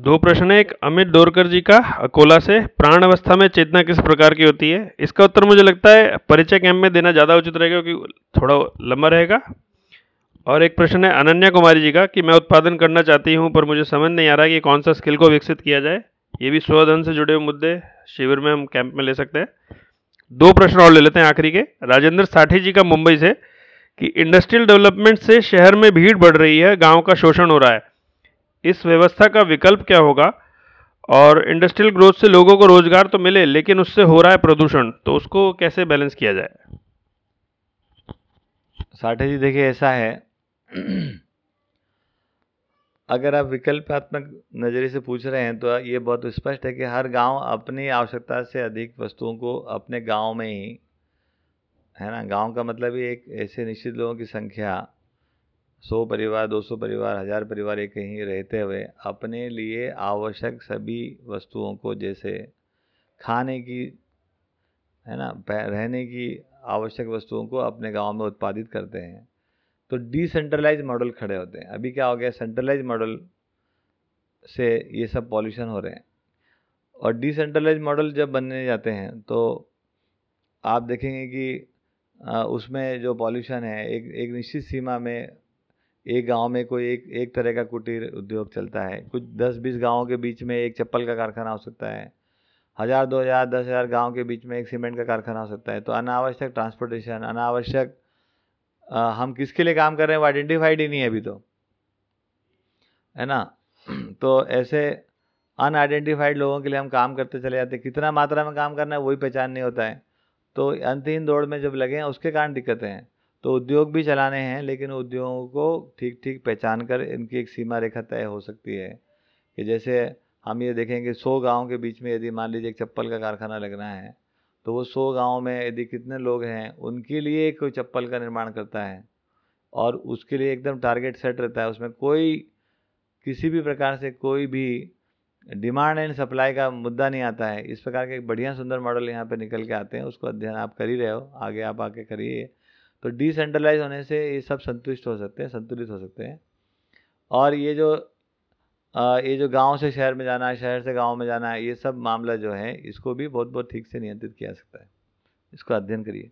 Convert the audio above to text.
दो प्रश्न है, एक अमित डोरकर जी का, अकोला से। प्राण अवस्था में चेतना किस प्रकार की होती है? इसका उत्तर मुझे लगता है, परिचय कैंप में देना ज़्यादा उचित रहेगा क्योंकि थोड़ा लंबा रहेगा। और एक प्रश्न है, अनन्या कुमारी जी का, कि मैं उत्पादन करना चाहती हूँ, पर मुझे समझ नहीं आ रहा कि कौन सा स्किल को विकसित किया जाए। ये भी स्वधन से जुड़े हुए मुद्दे, शिविर में हम कैंप में ले सकते हैं। दो प्रश्न और ले लेते हैं आखिरी के। राजेंद्र साठी जी का, मुंबई से, कि इंडस्ट्रियल डेवलपमेंट से शहर में भीड़ बढ़ रही है, गाँव का शोषण हो रहा है। इस व्यवस्था का विकल्प क्या होगा? और इंडस्ट्रियल ग्रोथ से लोगों को रोज़गार तो मिले, लेकिन उससे हो रहा है प्रदूषण तो उसको कैसे बैलेंस किया जाए? साठे जी, देखिए, ऐसा है। अगर आप विकल्पात्मक नज़रिए से पूछ रहे हैं तो ये बहुत स्पष्ट है कि हर गाँव अपनी आवश्यकता से अधिक वस्तुओं को अपने गाँव में ही, है ना? गाँव का मतलब ही एक ऐसे निश्चित लोगों की संख्या सौ परिवार, दो सौ परिवार, हज़ार परिवार एक कहीं रहते हुए अपने लिए आवश्यक सभी वस्तुओं को जैसे खाने की, है ना रहने की आवश्यक वस्तुओं को अपने गाँव में उत्पादित करते हैं। तो डिसेंट्रलाइज मॉडल खड़े होते हैं। अभी क्या हो गया? सेंट्रलाइज मॉडल से ये सब पॉल्यूशन हो रहे हैं। और डिसेंट्रलाइज मॉडल जब बनने जाते हैं तो आप देखेंगे कि उसमें जो पॉल्यूशन है, एक एक निश्चित सीमा में एक गाँव में कोई एक एक तरह का कुटीर उद्योग चलता है। कुछ दस बीस गाँवों के बीच में एक चप्पल का कारखाना हो सकता है। हज़ार, दो हज़ार, दस हज़ार गाँव के बीच में एक सीमेंट का कारखाना हो सकता है। तो अनावश्यक ट्रांसपोर्टेशन अनावश्यक हम किसके लिए काम कर रहे हैं वो आइडेंटिफाइड ही नहीं है अभी तो। है ना? तो ऐसे अनआइडेंटिफाइड लोगों के लिए हम काम करते चले जाते कितना मात्रा में काम करना है वही पहचान नहीं होता है। तो अंतिम दौड़ में जब लगे उसके कारण दिक्कतें हैं। तो उद्योग भी चलाने हैं, लेकिन उद्योगों को ठीक ठीक पहचान कर इनकी एक सीमा रेखा तय हो सकती है। कि जैसे हम ये देखेंगे सौ गाँव के बीच में यदि मान लीजिए एक चप्पल का कारखाना लगना है तो वो सौ गाँव में यदि कितने लोग हैं, उनके लिए कोई चप्पल का निर्माण करता है और उसके लिए एकदम टारगेट सेट रहता है, उसमें कोई, किसी भी प्रकार से कोई भी डिमांड एंड सप्लाई का मुद्दा नहीं आता है। इस प्रकार के एक बढ़िया सुंदर मॉडल यहाँ पे निकल के आते हैं, उसको अध्ययन आप कर ही रहे हो, आगे आप आके करिए। तो डिसेंट्रलाइज होने से ये सब संतुष्ट हो सकते हैं संतुलित हो सकते हैं। और ये जो आ, ये जो गाँव से शहर में जाना है शहर से गाँव में जाना है ये सब मामला जो है इसको भी बहुत बहुत ठीक से नियंत्रित किया जा सकता है। इसको अध्ययन करिए।